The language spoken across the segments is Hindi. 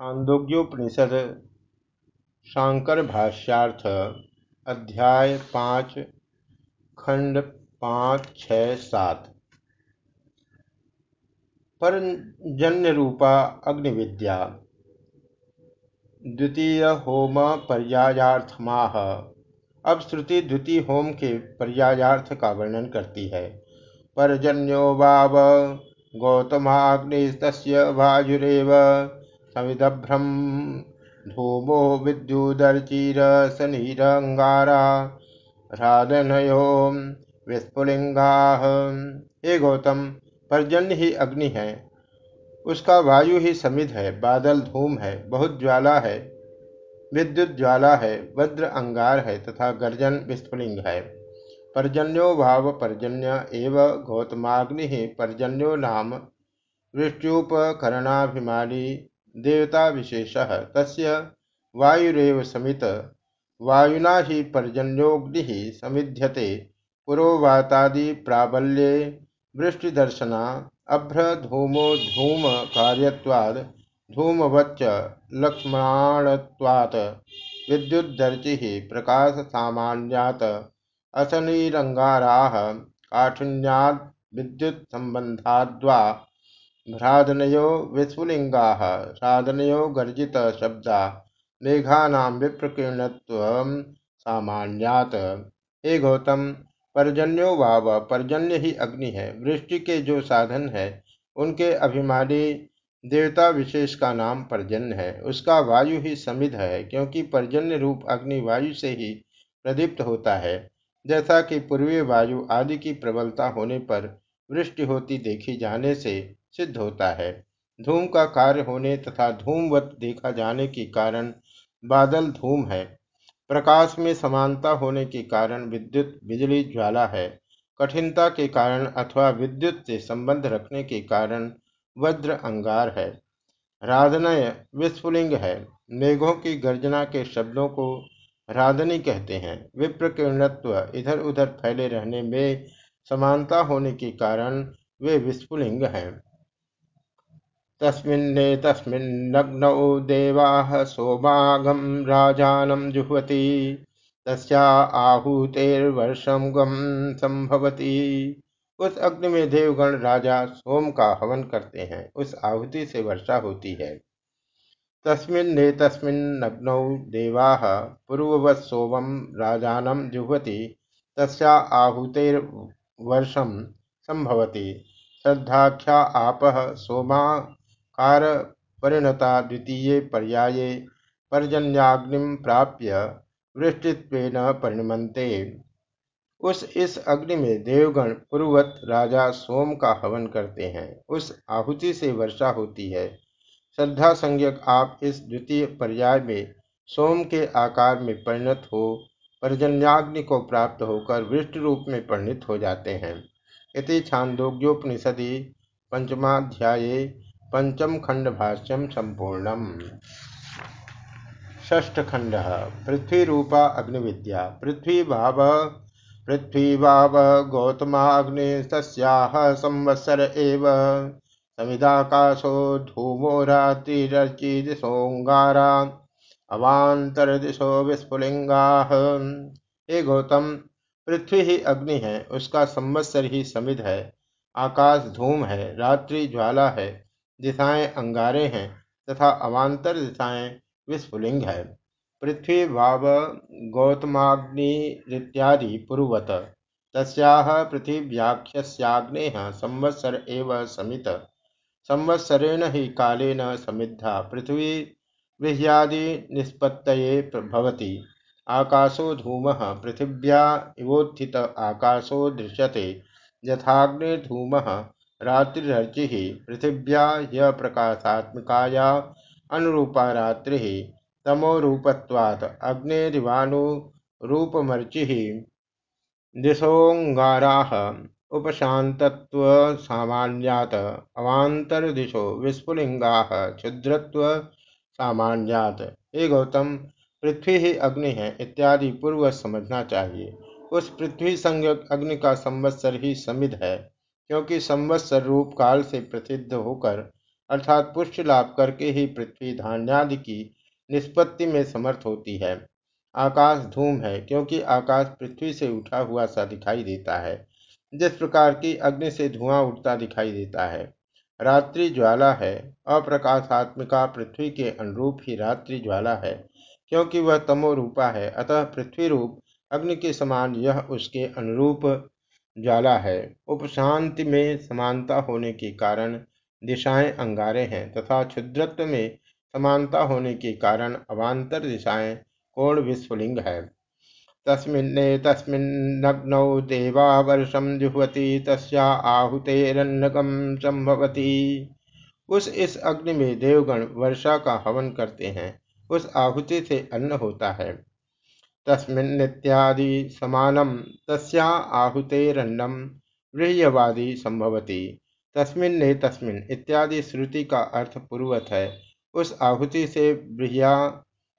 छांदोग्योपनिषद शांकर भाष्यार्थ, अध्याय पाँच, खंड पाँच, छ, सात। परजन्य रूपा अग्निविद्या द्वितीय होम पर्यायार्थमाह अब श्रुति द्वितीय होम के पर्यायार्थ का वर्णन करती है। परजन्यो वाव गौतमाग्निस्त वायुरेव समिदभ्रम धूमो विद्युदर्चिरसनीरंगारा राधनयो विस्फुलिंगा हे गौतम, पर्जन्य ही अग्नि है। उसका वायु ही समिध है, बादल धूम है, बहुत ज्वाला है, विद्युत ज्वाला है, वज्र अंगार है तथा गर्जन विस्फुलिंग है। पर्जन्यो भाव पर्जन्य एव गौतमाग्नि पर्जन्यो नाम वृष्ट्युपकरणाभिमानी देवता विशेष तस्य वायुरव समित। वायुना ही पर्जन्योग्नि समिध्यते। पुरोवातादि प्राबल्ये वृष्टिदर्शना, अभ्रधूमो धूम कार्यवाद धूमवच्च लक्ष्मणात्वात् विद्युदर्चि प्रकाश सामान्यात असनिरंगारा काठिन्याद विद्युत संबंधाद्वा भ्रादनयो विस्फुलिंगा साधनयो गर्जित शब्दा, मेघानां विप्रकीर्णत्वं सामान्यात। हे गौतम, पर्जन्यो वाव, पर्जन्य ही अग्नि है, वृष्टि के जो साधन है, उनके अभिमानी देवता विशेष का नाम पर्जन्य है। उसका वायु ही समिध है, क्योंकि पर्जन्य रूप अग्नि वायु से ही प्रदीप्त होता है। जैसा कि पूर्वीय वायु आदि की प्रबलता होने पर वृष्टि होती देखी जाने से सिद्ध होता है। धूम का कार्य होने तथा धूमवत देखा जाने के कारण बादल धूम है। प्रकाश में समानता होने के कारण विद्युत, बिजली, ज्वाला है। कठिनता के कारण अथवा विद्युत से संबंध रखने के कारण वज्र अंगार है। राधनय विस्फुलिंग है। मेघों की गर्जना के शब्दों को राधनी कहते हैं। विप्रकीर्णत्व इधर उधर फैले रहने में समानता होने के कारण वे विस्फुलिंग हैं। तस्मिन्नेतस्मिन्नग्नौ देवाः सोमागं राजानं जुह्वति, तस्या आहुतेर्वर्षम गम संभवती उस अग्नि में देवगण राजा सोम का हवन करते हैं, उस आहुति से वर्षा होती है। तस्मिन्नेतस्मिन्नग्नौ देवाः पूर्ववत् सोमं राजानं जुह्वति, तस्या आहुतेर्वर्षम संभवती श्रद्धाख्या आपः सोमा कार परिणता द्वितीय पर्याये पर्जन्याग्निम प्राप्य वृष्टित्वेन परिणमते उस इस अग्नि में देवगण पूर्ववत राजा, सोम का हवन करते हैं। उस आहुति से वर्षा होती है। श्रद्धा संज्ञक आप इस द्वितीय पर्याय में सोम के आकार में परिणत हो पर्जन्याग्नि को प्राप्त होकर वृष्टि रूप में परिणित हो जाते हैं। इति छांदोग्योपनिषदि पंचमाध्याये पंचम खंड भाष्यम संपूर्णम। ष्ठ खंड पृथ्वी रूपा अग्निविद्या। पृथ्वी भाव पृथ्वी भाव गौतमाग्निस्याह संवत्सर एव। समिदाकाशो धूमो रात्रिरचिदिशोंगारा अवांतर दिशो विस्फुलिंगा। हे गौतम, पृथ्वी ही अग्नि है, उसका संवत्सर ही समिध है, आकाश धूम है, रात्रि ज्वाला है, दिशाएँ अंगारे हैं, तथा अवान्तर दिशाएँ विस्फुलिंग है। पृथ्वी भाव गौतमाग्निरित्यादि पूर्वत तस्याह पृथिव्याख्यस्याग्ने संवत्सर एव समित। संवत्सरेण ही कालेन समिद्धा, पृथ्वी विह्यादि निष्पत्तये भवति। आकाशो धूम, पृथिव्या इवोत्थित आकाशो दृश्यते। यथाग्निर्धूम रात्रिरर्चि, पृथिव्या ह्य प्रकाशात्मकाया अनुरूपा रात्रि। तमोरूपत्वात् अग्नेरिवानुरूपमर्चि दिशोऽङ्गाराः, उपशान्तत्वसामान्यात् अवान्तरदिशो विस्फुलिंगाः क्षुद्रत्वसामान्यात् हे। गौतम, पृथ्वी ही अग्नि है, इत्यादि पूर्व समझना चाहिए। उस पृथ्वी संज्ञक अग्नि का संवत्सर ही समिध है, क्योंकि संवत्सर रूप काल से प्रसिद्ध होकर, अर्थात पुष्ट लाभ करके ही पृथ्वी धान्यादि की निष्पत्ति में समर्थ होती है। आकाश धूम है, क्योंकि आकाश पृथ्वी से उठा हुआ सा दिखाई देता है, जिस प्रकार की अग्नि से धुआँ उठता दिखाई देता है। रात्रि ज्वाला है। अप्रकाशात्मिका पृथ्वी के अनुरूप ही रात्रि ज्वाला है, क्योंकि वह तमो रूपा है। अतः पृथ्वी रूप अग्नि के समान यह उसके अनुरूप ज्वाला है। उपशांति में समानता होने के कारण दिशाएँ अंगारे हैं तथा क्षुद्रत्व में समानता होने के कारण अवान्तर दिशाएँ कोण विस्फुलिंग है। तस्मिन्ने तस्मिन्नग्नौ देवा वर्षम जुहवती, तस्या आहुतेरन्नकम संभवती। उस इस अग्नि में देवगण वर्षा का हवन करते हैं, उस आहुति से अन्न होता है। तस्मिन्नित्यादि समानम, तस्या आहुतेरन्नम गृह्यवादी संभवती। तस्मिन्ने तस्मिन इत्यादि श्रुति का अर्थ पूर्वत है। उस आहुति से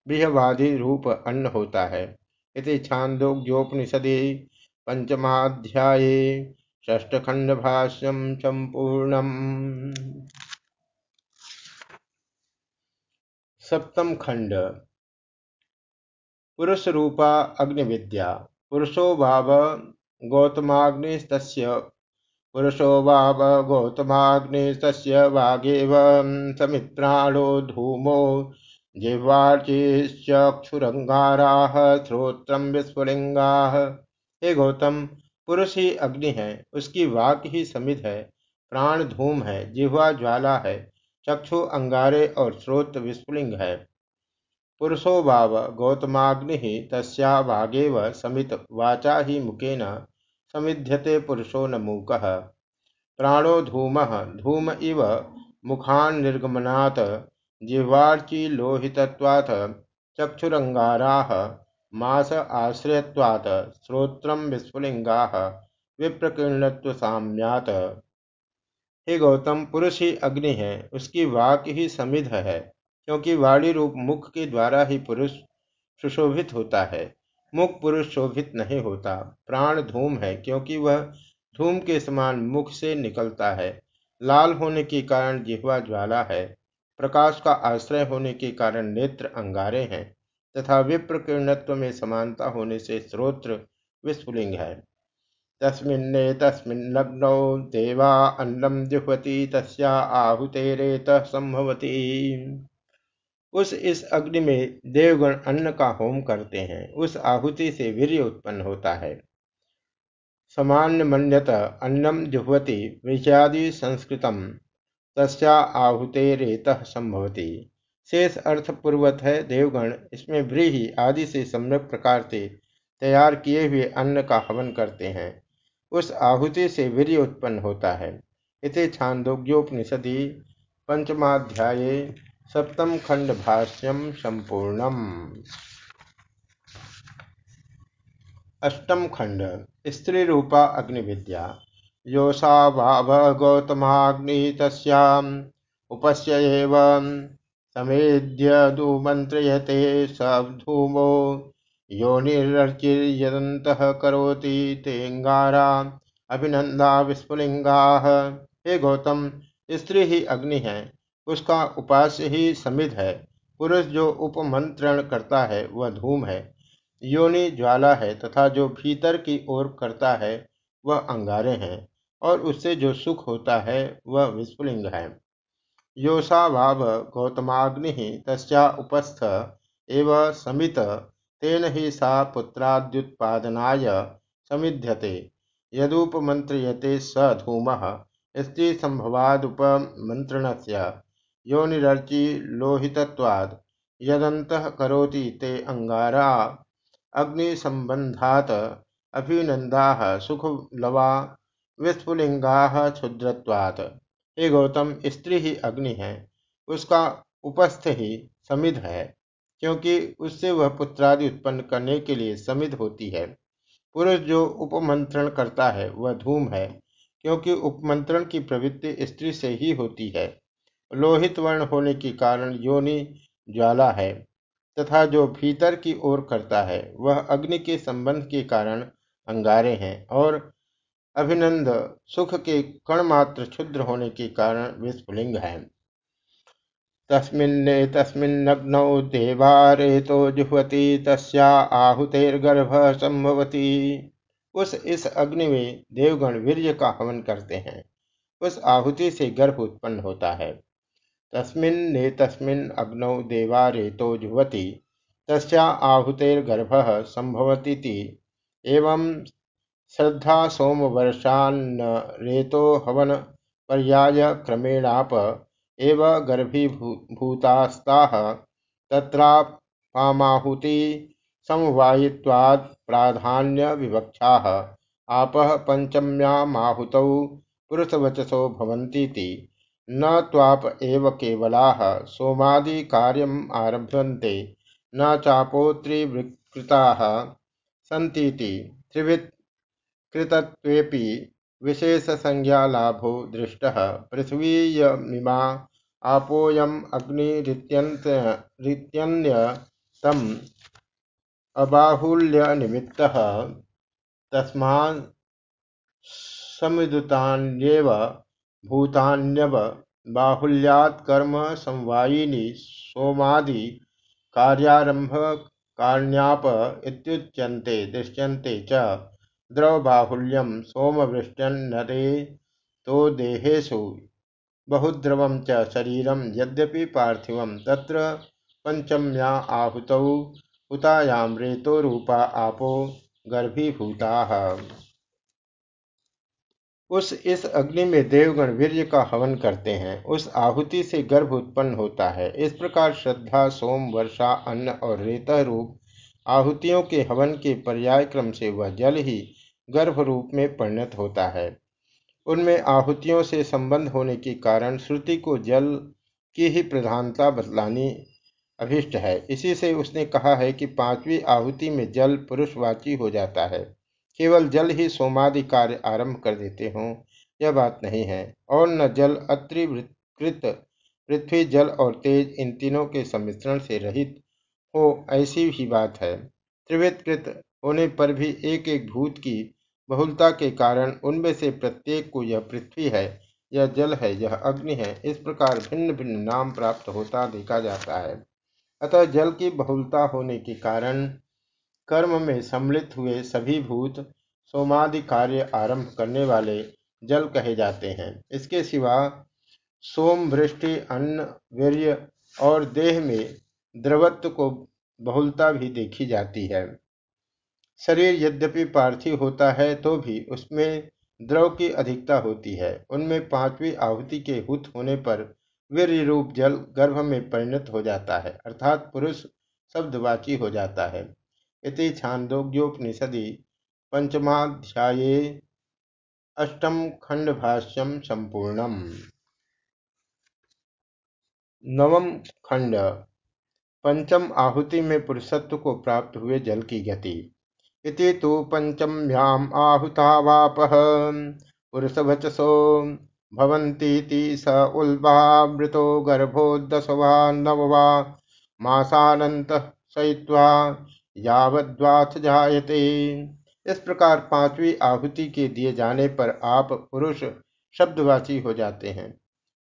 बृहवादी रूप अन्न होता है। इति छांदोग्योपनिषदि पंचमाध्याये षष्ठखंडभाष्यम संपूर्णम सप्तम खंड पुरुष रूपा अग्निविद्या। पुरुषो भाव गौतमाग्निस्त पुरुषो भाव गौतमाग्निस्त वागेव समित्राणो धूमो जिह्वार्चिश्चक्षुरंगाराः श्रोत्रम विस्फुलिंगा। हे गौतम, पुरुष ही अग्नि है, उसकी वाक ही समिध है, प्राण धूम है, जिह्वा ज्वाला है, चक्षु अंगारे और श्रोत विस्फुलिंग है। पुरुषो भाव, गौतमाग्नि तस्या भागेव समित, वाचा ही मुकेन समिध्यते पुरुषो न मूक। प्राणो धूम धूम इव मुखान निर्गमनात् जिह्वार्चिलोहितत्वात् चक्षुरंगाराः, मास आश्रयत्वात् श्रोत्रम विस्फुलिंगाः विप्रकीर्णत्वसाम्यात् हे गौतम, पुरुष ही अग्नि है, उसकी वाक ही समिध है, क्योंकि वाणी रूप मुख के द्वारा ही पुरुष सुशोभित होता है, मुख पुरुष शोभित नहीं होता, प्राण धूम है, क्योंकि वह धूम के समान मुख से निकलता है, लाल होने के कारण जिह्वा ज्वाला है। प्रकाश का आश्रय होने के कारण नेत्र अंगारे हैं, तथा विप्र किरणत्व में समानता होने से श्रोत्र विस्फुलिंग है। तस्मिन्ने तस्मिन्नग्नौ देवा अन्नम जुहवती, तस्या आहुतेरेत संभवती। उस इस अग्नि में देवगण अन्न का होम करते हैं, उस आहुति से वीर्य उत्पन्न होता है। सामान्य मन्यत अन्नम जुहवती, विषयादि संस्कृतम। तस्या आहुते रेत संभवती। शेष अर्थ पूर्वत है, देवगण, इसमें व्रीहि आदि से सम्यक प्रकार से तैयार किए हुए अन्न का हवन करते हैं। उस आहुति से वीर्य उत्पन्न होता है। इति छांदोग्योपनिषदि पंचमाध्याये सप्तम खंड भाष्यम संपूर्णम। अष्टम खंड, स्त्री रूपा अग्निविद्या। योषा भाव गौतमाग्नि तस्याम उपस्य समेध्य दुमंत्रियते स धूमो योनिर्चिर्यदन्तः करोति तेंगारा अभिनंदा विस्फुलिंगा हे गौतम, स्त्री ही अग्नि है। उसका उपास्य ही समिध है। पुरुष जो उपमंत्रण करता है, वह धूम है। योनि ज्वाला है तथा जो भीतर की ओर करता है, वह अंगारे हैं। और उससे जो सुख होता है, वह विस्फुलिंग है। योषा भाव गौतमाग्नि तस्या उपस्थ एव समित, तेन ही सा पुत्राद्युत्पादनाय समिध्यते। यदुपमंत्रियते स धूम स्त्री संभवादुपमंत्रण से योनिरर्चि लोहितत्वाद यदंत करोति ते अंगारा। अग्निसंबंधात अभिनंदा सुखलवा विस्फुलिंगा क्षुद्रवात हे गौतम, स्त्री ही अग्नि है, उसका उपस्थ ही समिध है, क्योंकि उससे वह पुत्रादि उत्पन्न करने के लिए समिध होती है। पुरुष जो उपमंत्रण करता है, वह धूम है, क्योंकि उपमंत्रण की प्रवृत्ति स्त्री से ही होती है। लोहित वर्ण होने के कारण योनि ज्वाला है, तथा जो भीतर की ओर करता है, वह अग्नि के संबंध के कारण अंगारे हैं और अभिनंद। सुख के कण मात्र क्षुद्र होने के कारण विस्फुलिंग है। तस्मिन्नेतस्मिन्नग्नौ देवारेतो जुह्वति, तस्या आहुतेर्गर्भ संभवती उस इस अग्नि में देवगण वीर्य का हवन करते हैं। उस आहुति से गर्भ उत्पन्न होता है। तस्मिन्नेतस्मिन् अग्नौ देवा रेतो जुहवती, तस्या आहुतेर्गर्भ संभवती एवं श्रद्धा सोमवर्षान्न रेतो हवन पर्याय क्रमेणाप एव गर्भीभूतास्ताः तत्रापामाहुति समवायित्वात् प्राधान्यविवक्षाः। आपः पञ्चम्यामाहुतौ पुरुषवचसो भवन्तीति। न त्वाप एव केवलाः सोमादिकार्यम् आरभन्ते न चापोत्रिवृत्कृताः सन्तीति। त्रिवित् कृतत्वेऽपि विशेषसंज्ञालाभो दृष्टः। पृथिवीयमिमा आपोऽयम् अग्निरित्यन्यतम् अबाहुल्यनिमित्तः। तस्मात्समिदुतान्येव भूतान्यव बाहुल्यात्कर्म समवायिनी सोमादि कार्यारंभकारण्याप इत्युच्यन्ते, दृश्यन्ते च। द्रवबाहुल्यं सोमवृष्ट्यन्नरे तो देहेषु बहुद्रवं च शरीरं यद्यपि पार्थिवं तत्र पंचम्या आहुतौ हुतायां रेतो रूपा आपो गर्भीभूताः। उस इस अग्नि में देवगण वीर्य का हवन करते हैं। उस आहुति से गर्भ उत्पन्न होता है। इस प्रकार श्रद्धा, सोम, वर्षा, अन्न और रेतः रूप आहुतियों के हवन के पर्याय क्रम से वह जल ही गर्भ रूप में परिणत होता है। उनमें आहुतियों से संबंध होने के कारण श्रुति को जल की ही प्रधानता बतलानी अभिष्ट है। इसी से उसने कहा है कि पांचवी आहुति में जल पुरुषवाची हो जाता है। केवल जल ही सोमादि कार्य आरंभ कर देते हों, यह बात नहीं है। और न जल अत्रिवृत्कृत पृथ्वी जल और तेज इन तीनों के सम्मिश्रण से रहित हो, ऐसी ही बात है। त्रिवृत्कृत होने पर भी एक एक भूत की बहुलता के कारण उनमें से प्रत्येक को यह पृथ्वी है, यह जल है, यह अग्नि है, इस प्रकार भिन्न भिन्न नाम प्राप्त होता देखा जाता है। अतः जल की बहुलता होने के कारण कर्म में सम्मिलित हुए सभी भूत सोमादि कार्य आरंभ करने वाले जल कहे जाते हैं। इसके सिवा सोम, वृष्टि, अन्न, वीर्य और देह में द्रवत्व को बहुलता भी देखी जाती है। शरीर यद्यपि पार्थिव होता है तो भी उसमें द्रव की अधिकता होती है। उनमें पांचवी आहुति के हुत होने पर वीर रूप जल गर्भ में परिणत हो जाता है, अर्थात पुरुष शब्दवाची हो जाता है। इति छांदोग्योपनिषदि पंचमाध्याये अष्टम खंड भाष्यम संपूर्णम। नवम खंड। पंचम आहुति में पुरुषत्व को प्राप्त हुए जल की गति। इति तु पञ्चम्याम् आहुता वापः। पुरुषवचसो भवन्तीति स उल्बावृतो गर्भो दश वा नव वा मासानन्तः शयित्वा यावद्वाथ जायते। इस प्रकार पांचवी आहुति के दिए जाने पर आप पुरुष शब्दवाची हो जाते हैं।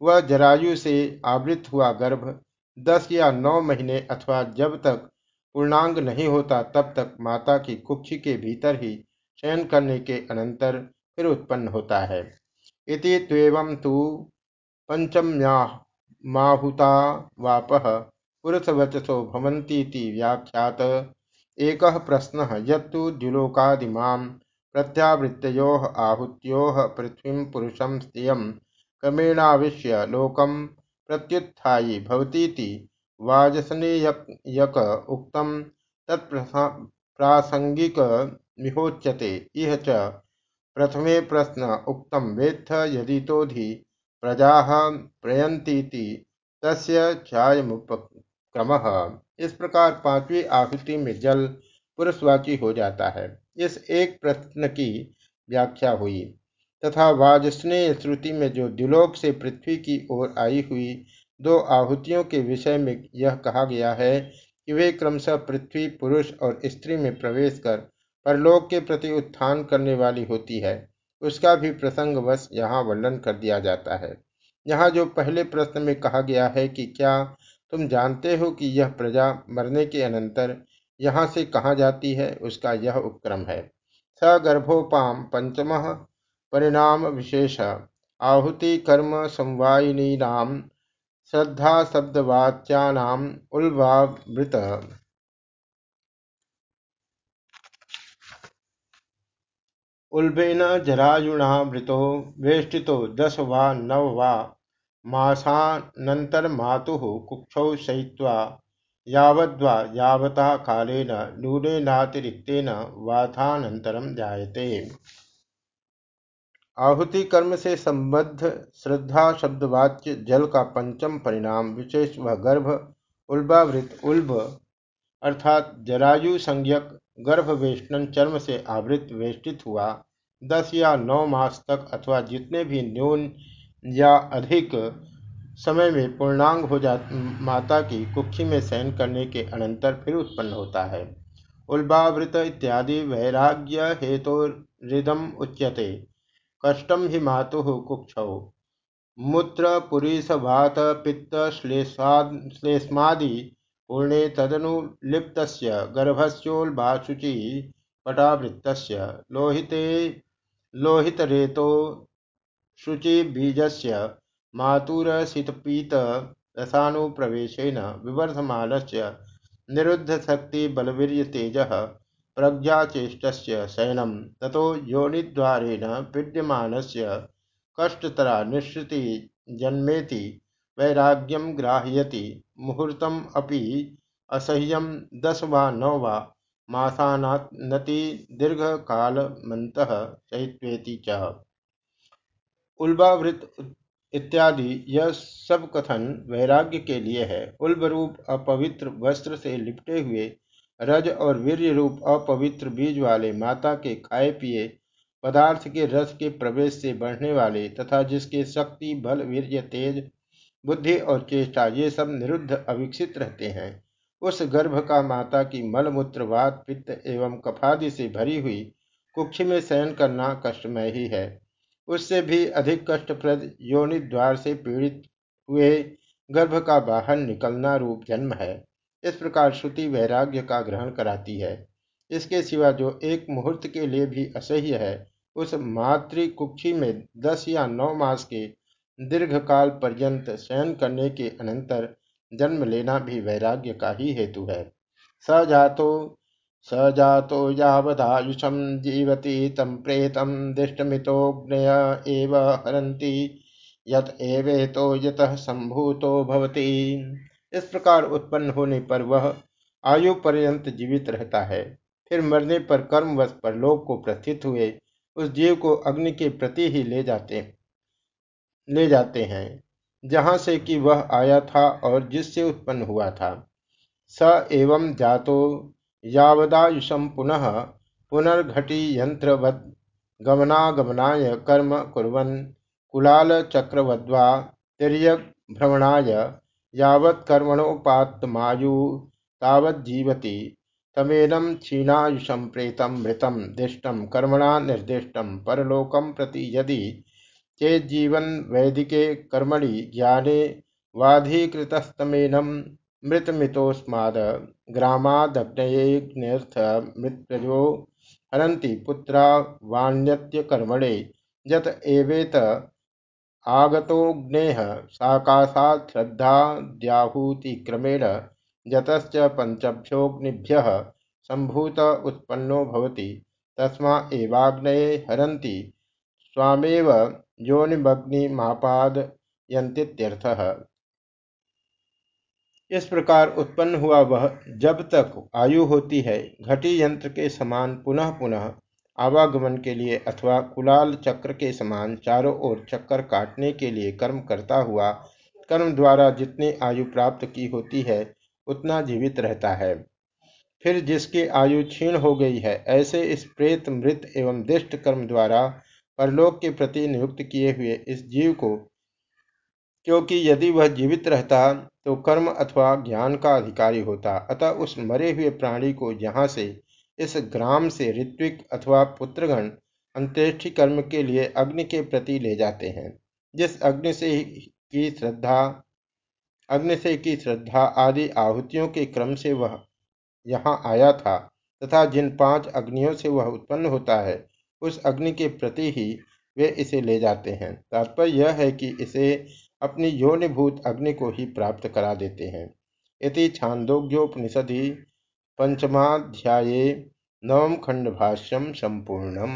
वह जरायु से आवृत हुआ गर्भ दस या नौ महीने अथवा जब तक पूर्णांग नहीं होता, तब तक माता की कुक्षी के भीतर ही शयन करने के अनंतर फिर उत्पन्न होता है। इति त्वेवं तु पंचम्याहुता वापः पुरुषवचसो भवन्तीति व्याख्यात। एक प्रश्न, यत्तु द्युलोकादिमां प्रत्यावृत्तयोः आहुत्योः पृथ्वी पुरुषं स्त्रियं क्रमेणाविश्य लोकम प्रत्युत्थायी भवतीति वाजसनेयक उक्तम तत्प्रासंगिक मिहोच्यते इह च प्रथमे प्रश्न उक्तम वेत्थ यदितोधि प्रजा प्रयंतीति तस्य इस प्रकार पांचवी आहुति में जल पुरुषवाची हो जाता है। इस एक प्रश्न की व्याख्या हुई। तथा वाजस्नेय श्रुति में जो द्युलोक से पृथ्वी की ओर आई हुई दो आहुतियों के विषय में यह कहा गया है कि वे क्रमशः पृथ्वी, पुरुष और स्त्री में प्रवेश कर परलोक के प्रति उत्थान करने वाली होती है। उसका भी प्रसंगवश यहाँ वर्णन कर दिया जाता है। यहाँ जो पहले प्रश्न में कहा गया है कि क्या तुम जानते हो कि यह प्रजा मरने के अनंतर यहाँ से कहाँ जाती है, उसका यह उपक्रम है। सगर्भोपाम पंचम, परिणाम विशेष, आहुति कर्म संवायिनी नाम श्रद्धा शब्दवाच्यानाम उल्वावृत उल्बेन जरायुणावृतो वेष्टितो दश वा नव वा, मासानन्तरमातुः कुक्षौ शयित्वा, यावद्वा यावता कालेन, नूनेनातिरिक्तेन वाथानन्तरं जायते। आहुति कर्म से संबद्ध श्रद्धा शब्दवाच्य जल का पंचम परिणाम विशेष व गर्भ, उल्बावृत उल्ब, अर्थात जरायु संज्ञक गर्भ वेष्टन चर्म से आवृत वेष्टित हुआ, दस या नौ मास तक अथवा जितने भी न्यून या अधिक समय में पूर्णांग हो जा, माता की कुक्षी में शयन करने के अनंतर फिर उत्पन्न होता है। उल्बावृत इत्यादि वैराग्य हेतु रिदम उच्यते। कष्टम ही मातु कुक्ष। मूत्र पुरीसभात पित्त श्लेष्मादि पूर्णे तदनुलिप्त गर्भस्योल्बाशुचि पटावृत्त लोहिते, लोहितरेतो, शुचिबीजस्य मातुरसितपीतरसानुप्रवेशेन विवर्धमानस्य निरुद्धशक्तिबलवीर्यतेजः प्रज्ञाचेष्टस्य शयनं। ततो योनिद्वारेण पीड्यमानस्य कष्टतरा निःसृतिजन्मेति वैराग्यं ग्राहयति। मुहूर्तम् अपि असह्यं दश वा नौ वा मासानति दीर्घकालमन्तः शयित्वेति च। उल्बावृत इत्यादि यह सब कथन वैराग्य के लिए है। उल्ब रूप अपवित्र वस्त्र से लिपटे हुए रज और वीर्य रूप अपवित्र बीज वाले माता के खाए पिए पदार्थ के रस के प्रवेश से बढ़ने वाले तथा जिसके शक्ति, बल, वीर्य, तेज, बुद्धि और चेष्टा, ये सब निरुद्ध अविकसित रहते हैं। उस गर्भ का माता की मलमूत्र, वात, पित्त एवं कफादि से भरी हुई कुक्षी में शयन करना कष्टमय ही है। उससे भी अधिक कष्टप्रद योनि द्वार से पीड़ित हुए गर्भ का बाहर निकलना रूप जन्म है। इस प्रकार श्रुति वैराग्य का ग्रहण कराती है। इसके सिवा जो एक मुहूर्त के लिए भी असह्य है, उस मातृकुक्षी में दस या नौ मास के दीर्घ काल पर्यंत शयन करने के अनंतर जन्म लेना भी वैराग्य का ही हेतु है। सजातो स जातो यावदायुषं जीवति तं प्रेतं दिष्टमितोऽग्नय एव हरन्ति, यत एवेतो यतः संभूतो भवति। इस प्रकार उत्पन्न होने पर वह आयु पर्यंत जीवित रहता है। फिर मरने पर कर्मवश परलोक को प्रस्थित हुए उस जीव को अग्नि के प्रति ही ले जाते ले जाते हैं, जहाँ से कि वह आया था और जिससे उत्पन्न हुआ था। स एवं जातो यावदायुषं पुनः पुनर्घटीयन्त्रवद् गमनागमनाय कर्म कुर्वन् कुलालचक्रवद्वा तिर्यग्भ्रमणाय यावत्कर्मणोपात्तमायु तावज्जीवति तमेनं क्षीणायुषं प्रेतं मृतं दिष्टं कर्मणा निर्दिष्टं परलोकं प्रति यदि। चेज्जीवन् वैदिके कर्मणि ज्ञाने वाधिकृतस्तमेनं मृतमितोस्माद ग्रामादग्नयेऽग्न्यर्थ मृत्यजो हरन्ति पुत्रा वाण्यत्यकर्मणे। यत एवेत आगतोऽग्नेः साकाशात् श्रद्धाद्याहुतिक्रमेण यतश्च पञ्चभ्योऽग्निभ्यः सम्भूत उत्पन्नो भवति। तस्मा एवाग्नये हरन्ति। स्वामेव योनिमग्निमापादयन्तीत्यर्थः। इस प्रकार उत्पन्न हुआ वह जब तक आयु होती है, घटी यंत्र के समान पुनः पुनः आवागमन के लिए अथवा कुलाल चक्र के समान चारों ओर चक्कर काटने के लिए कर्म करता हुआ, कर्म द्वारा जितनी आयु प्राप्त की होती है, उतना जीवित रहता है। फिर जिसकी आयु क्षीण हो गई है, ऐसे इस प्रेत, मृत एवं दिष्ट कर्म द्वारा परलोक के प्रति नियुक्त किए हुए इस जीव को, क्योंकि यदि वह जीवित रहता तो कर्म अथवा ज्ञान का अधिकारी होता। अतः उस मरे हुए प्राणी को यहाँ से इस ग्राम से ऋत्विक अथवा पुत्रगण अंत्येष्टि कर्म के लिए अग्नि के प्रति ले जाते हैं। जिस अग्नि से की श्रद्धा, अग्नि से की श्रद्धा आदि आहुतियों के क्रम से वह यहाँ आया था तथा जिन पाँच अग्नियों से वह उत्पन्न होता है, उस अग्नि के प्रति ही वे इसे ले जाते हैं। तात्पर्य यह है कि इसे अपनी योनिभूत अग्नि को ही प्राप्त करा देते हैं। इति छांदोग्योपनिषदि पंचमाध्याये नवम खंड भाष्यम संपूर्णम